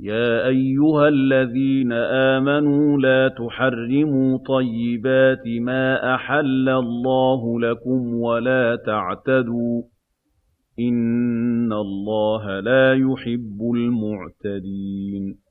يَا أَيُّهَا الَّذِينَ آمَنُوا لَا تُحَرِّمُوا طَيِّبَاتِ مَا أَحَلَّ اللَّهُ لَكُمْ وَلَا تَعْتَدُوا ۚ إِنَّ اللَّهَ لَا يُحِبُّ الْمُعْتَدِينَ